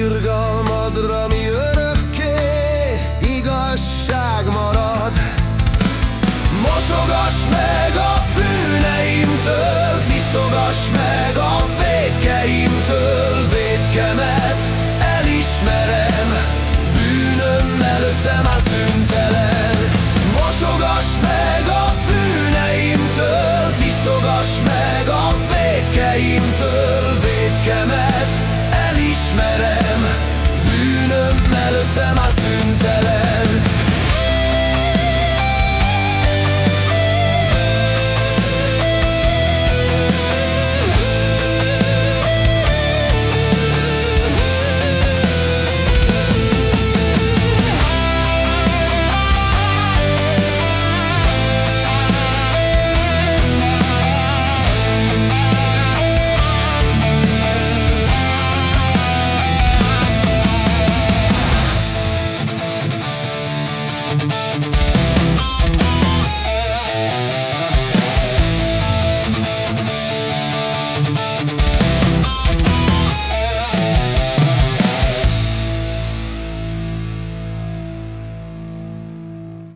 Irgalmadra mi örökké igazság marad. Mosogass meg a bűneimtől Tisztogass meg a védkeimtől Védkemet elismerem. Bűnöm előttem a szüntelen. Mosogass meg a bűneimtől Tisztogass meg a védkeimtől. ütlemezsin